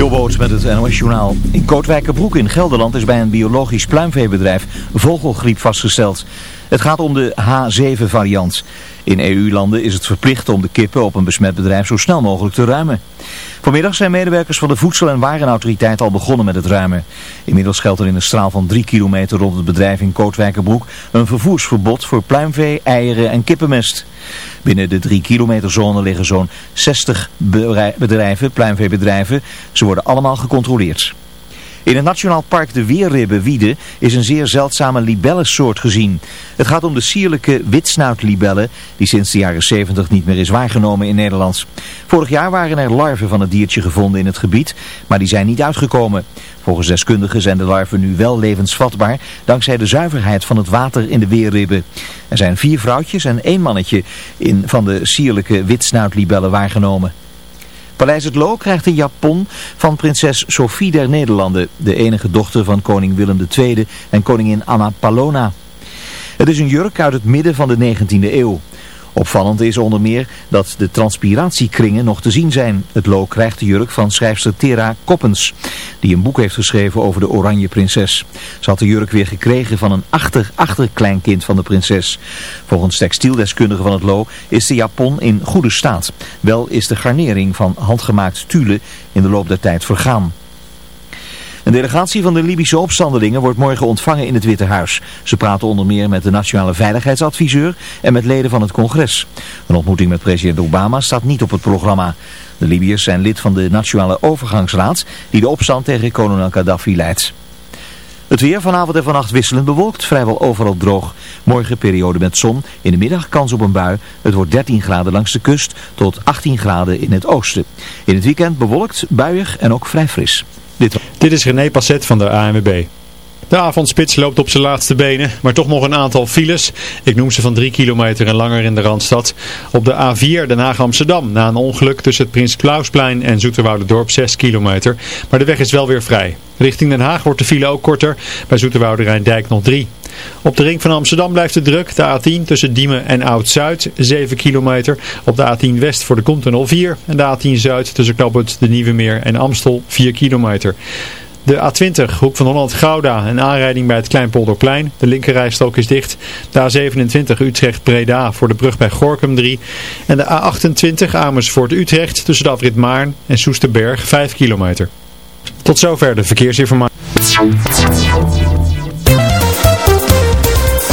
Jobboot met het NOS Journaal. In Kootwijkerbroek in Gelderland is bij een biologisch pluimveebedrijf vogelgriep vastgesteld. Het gaat om de H7-variant. In EU-landen is het verplicht om de kippen op een besmet bedrijf zo snel mogelijk te ruimen. Vanmiddag zijn medewerkers van de Voedsel- en Warenautoriteit al begonnen met het ruimen. Inmiddels geldt er in een straal van 3 kilometer rond het bedrijf in Kootwijkerbroek een vervoersverbod voor pluimvee, eieren en kippenmest. Binnen de 3 kilometer zone liggen zo'n 60 bedrijven, pluimveebedrijven. Ze worden allemaal gecontroleerd. In het Nationaal Park de Weerribbenwiede is een zeer zeldzame libellensoort gezien. Het gaat om de sierlijke witsnuitlibelle die sinds de jaren 70 niet meer is waargenomen in Nederland. Vorig jaar waren er larven van het diertje gevonden in het gebied, maar die zijn niet uitgekomen. Volgens deskundigen zijn de larven nu wel levensvatbaar dankzij de zuiverheid van het water in de weerribben. Er zijn vier vrouwtjes en één mannetje in van de sierlijke witsnuitlibellen waargenomen. Paleis het Loo krijgt een japon van prinses Sophie der Nederlanden, de enige dochter van koning Willem II en koningin Anna Palona. Het is een jurk uit het midden van de 19e eeuw. Opvallend is onder meer dat de transpiratiekringen nog te zien zijn. Het Lo krijgt de jurk van schrijfster Tera Koppens, die een boek heeft geschreven over de Oranje Prinses. Ze had de jurk weer gekregen van een achter-achterkleinkind van de prinses. Volgens textieldeskundigen van het Lo is de japon in goede staat. Wel is de garnering van handgemaakt tulle in de loop der tijd vergaan. Een delegatie van de Libische opstandelingen wordt morgen ontvangen in het Witte Huis. Ze praten onder meer met de nationale veiligheidsadviseur en met leden van het congres. Een ontmoeting met president Obama staat niet op het programma. De Libiërs zijn lid van de Nationale Overgangsraad die de opstand tegen kolonel Gaddafi leidt. Het weer vanavond en vannacht wisselend bewolkt, vrijwel overal droog. Morgen periode met zon, in de middag kans op een bui. Het wordt 13 graden langs de kust tot 18 graden in het oosten. In het weekend bewolkt, buiig en ook vrij fris. Dit, is René Passet van de ANWB. De avondspits loopt op zijn laatste benen, maar toch nog een aantal files. Ik noem ze van 3 kilometer en langer in de Randstad. Op de A4 Den Haag-Amsterdam na een ongeluk tussen het Prins Klausplein en Dorp 6 kilometer. Maar de weg is wel weer vrij. Richting Den Haag wordt de file ook korter, bij Zoeterwoude Rijndijk nog 3. Op de ring van Amsterdam blijft het druk. De A10 tussen Diemen en Oud-Zuid 7 kilometer. Op de A10 West voor de Continental 4. En de A10 Zuid tussen Knappert, de Nieuwe Meer en Amstel 4 kilometer. De A20, hoek van Holland-Gouda, een aanrijding bij het Kleinpolderplein. De linkerrijstrook is dicht. De A27 Utrecht-Breda voor de brug bij Gorkum 3. En de A28 Amersfoort-Utrecht tussen de afrit Maarn en Soesterberg 5 kilometer. Tot zover de verkeersinformatie.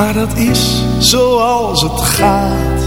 Maar dat is zoals het gaat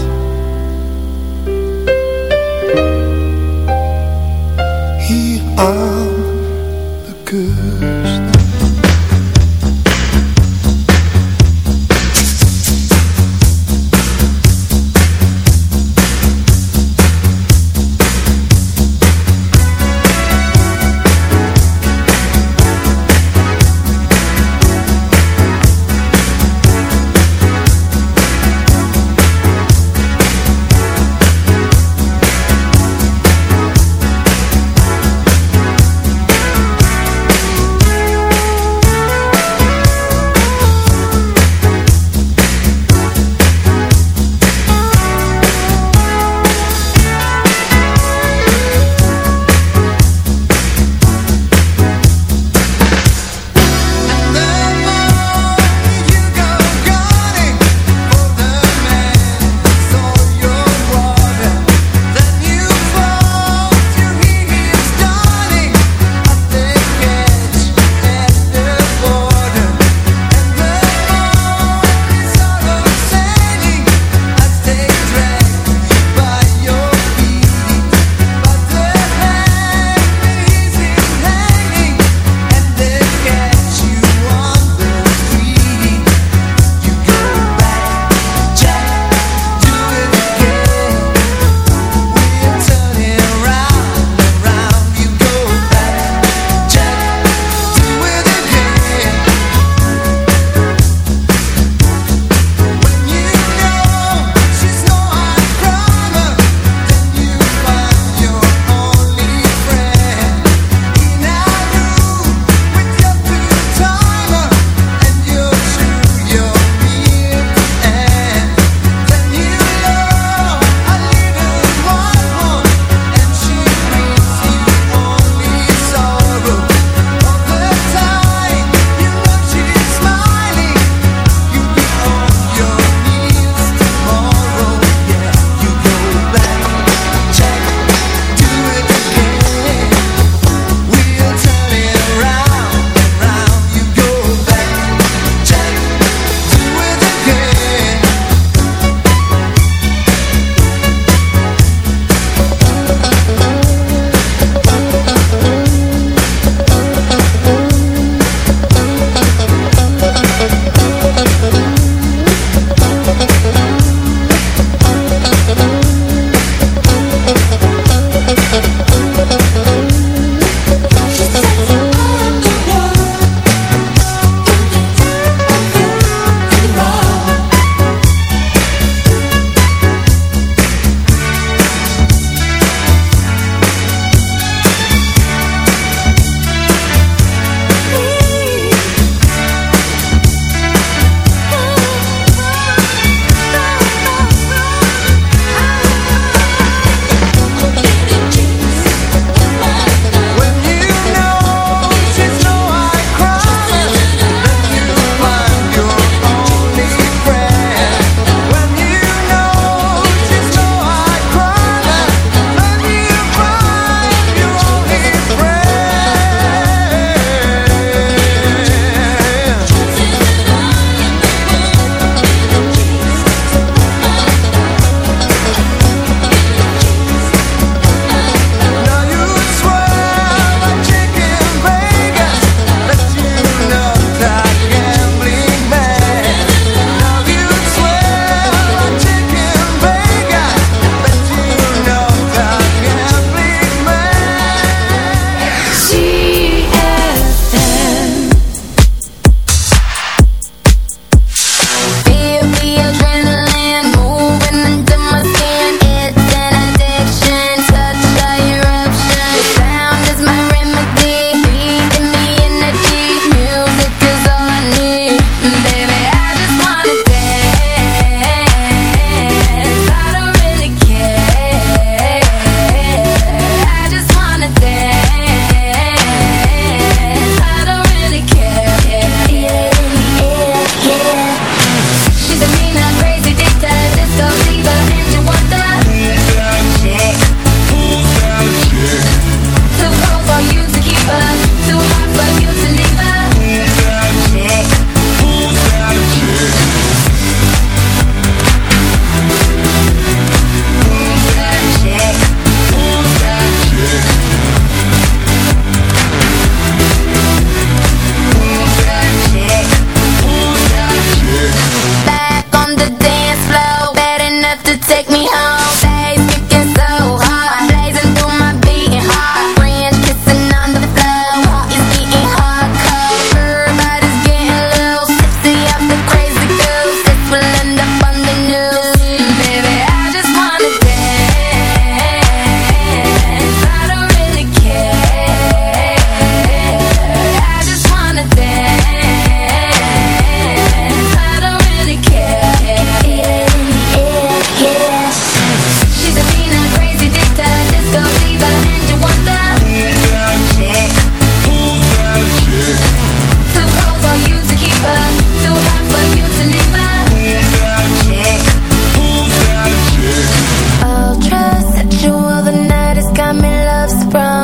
from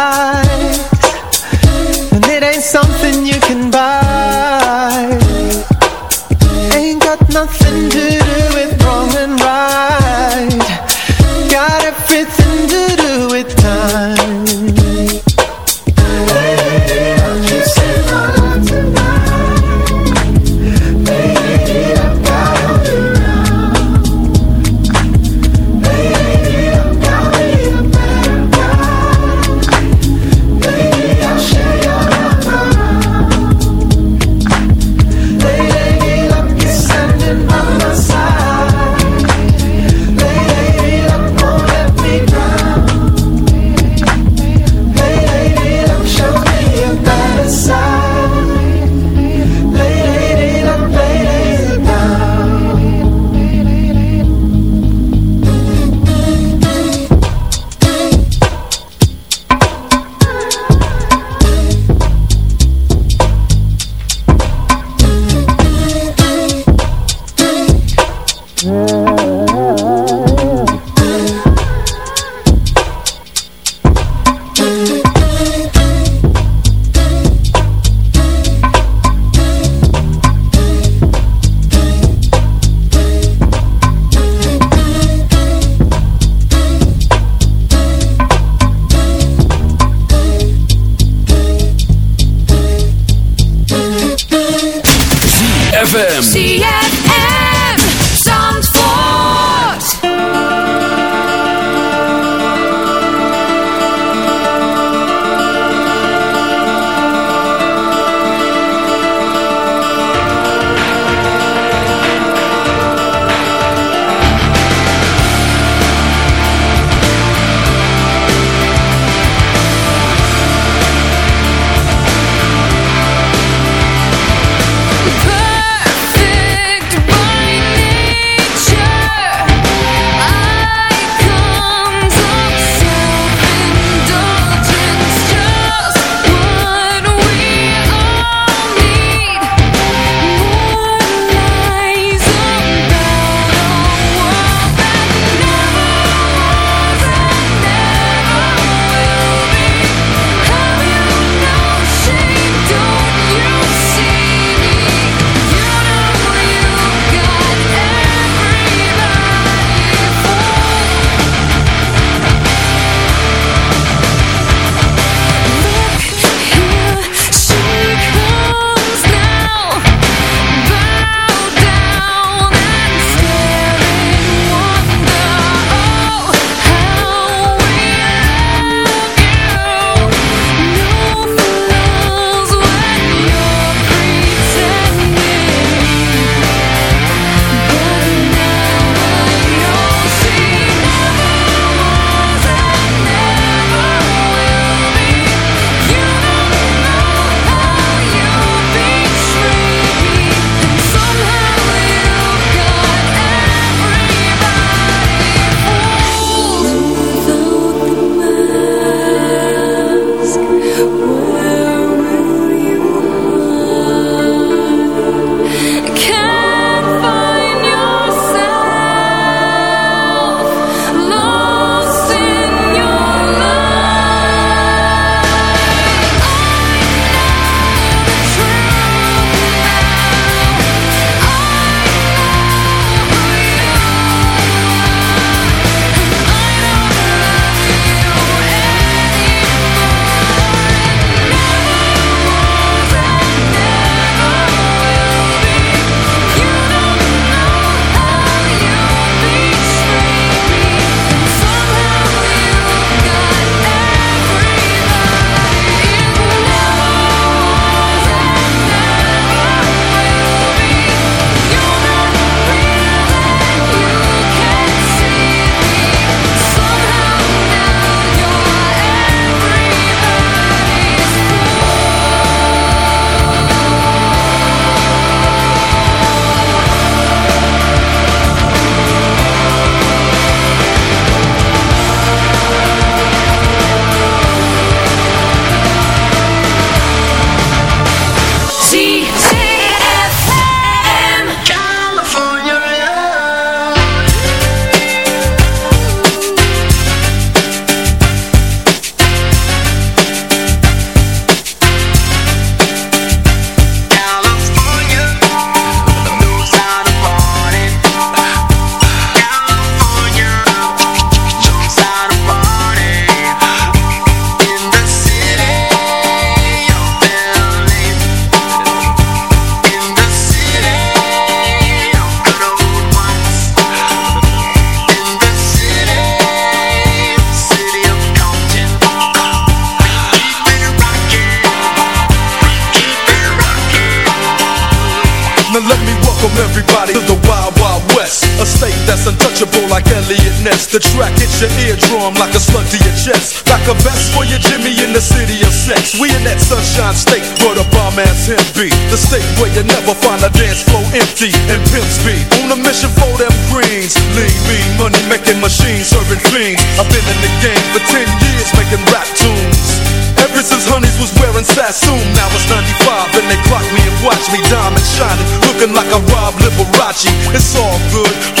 It's all good,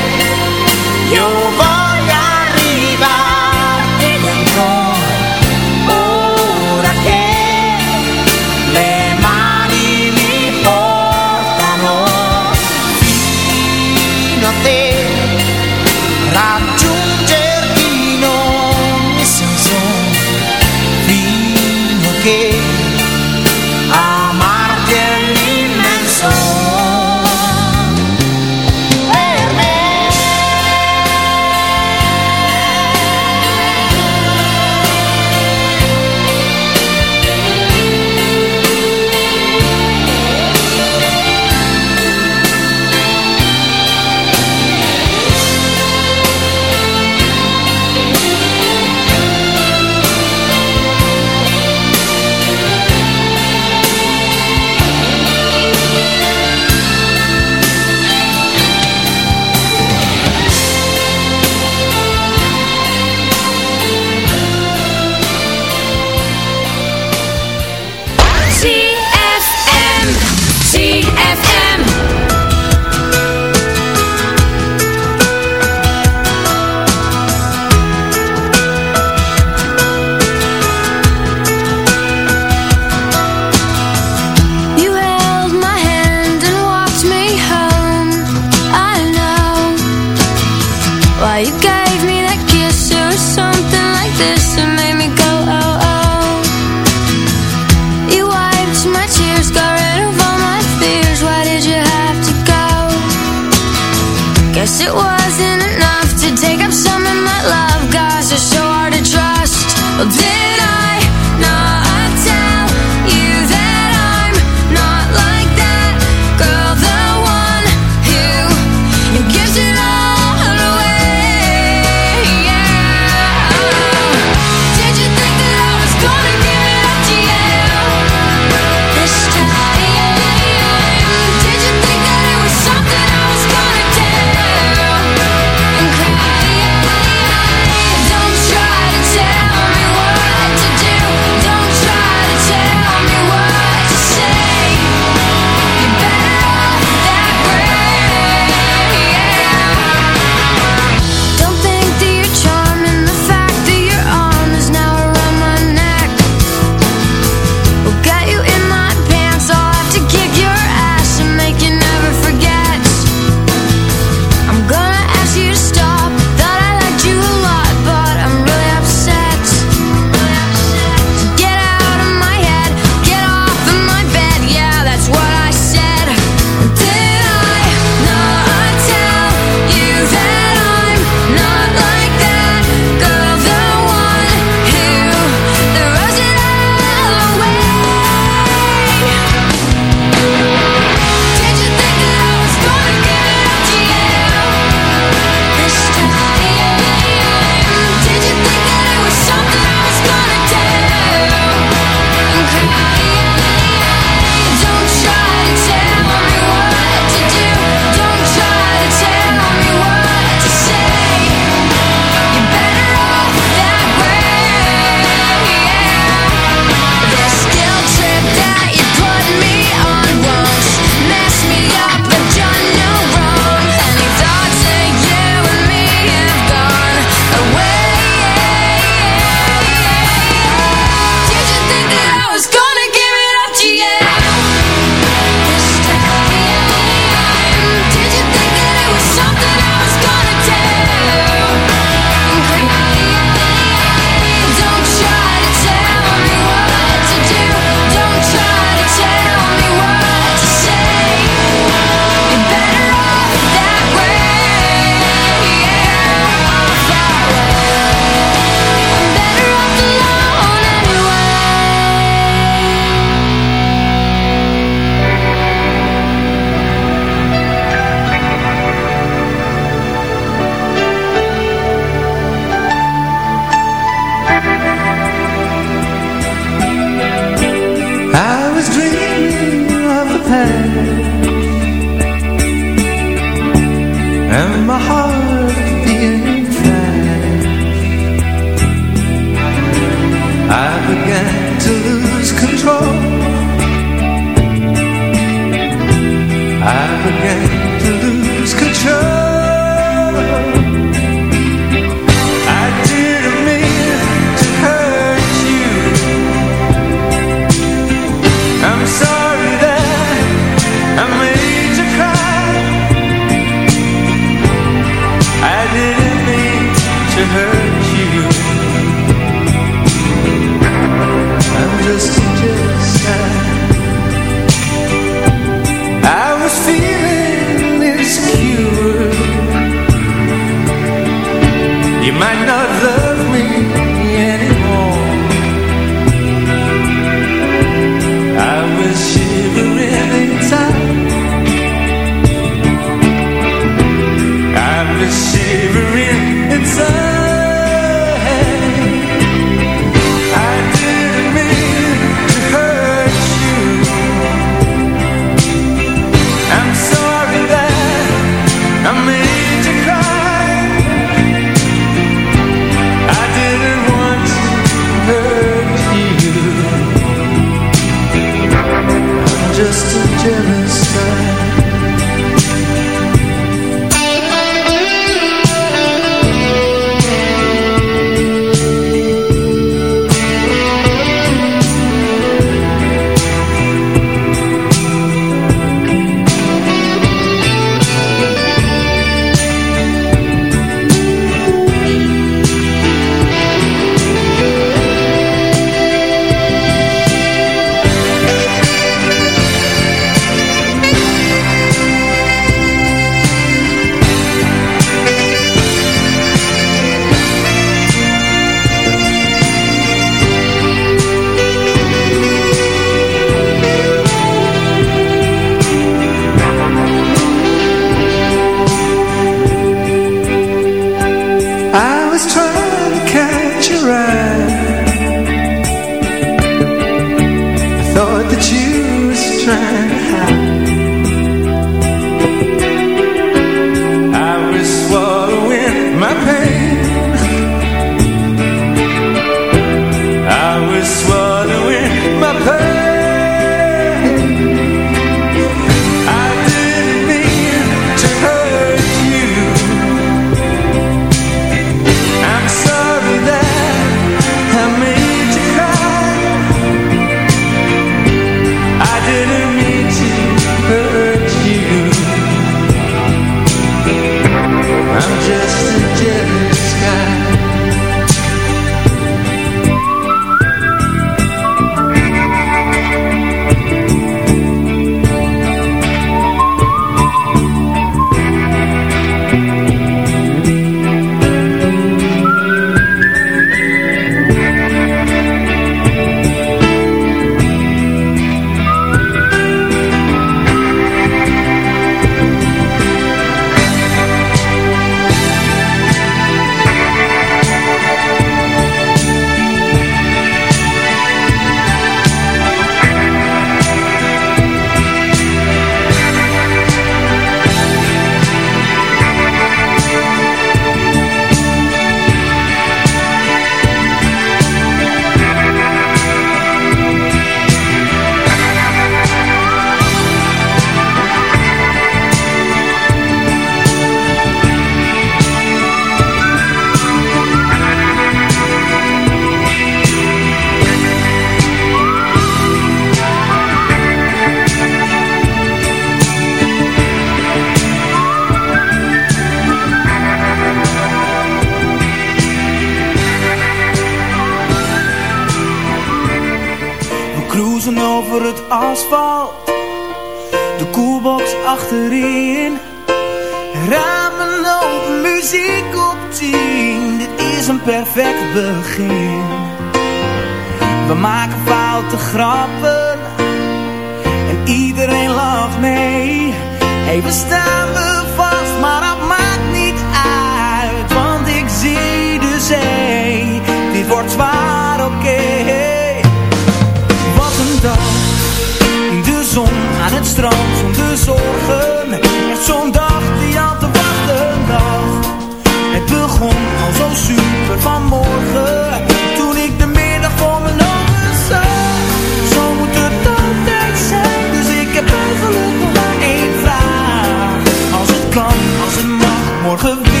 kalkıp